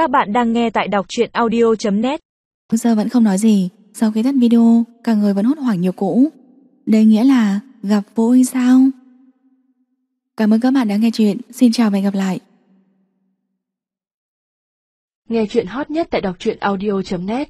Các bạn đang nghe tại đọc truyện audio.net Giờ vẫn không nói gì. Sau khi tắt video Cả người vẫn hốt hoảng nhiều cũ. Đây nghĩa là gặp vui sao? Cảm ơn các bạn đã nghe chuyện. Xin chào và hẹn gặp lại. Nghe chuyện hot nhất tại đọc truyện audio.net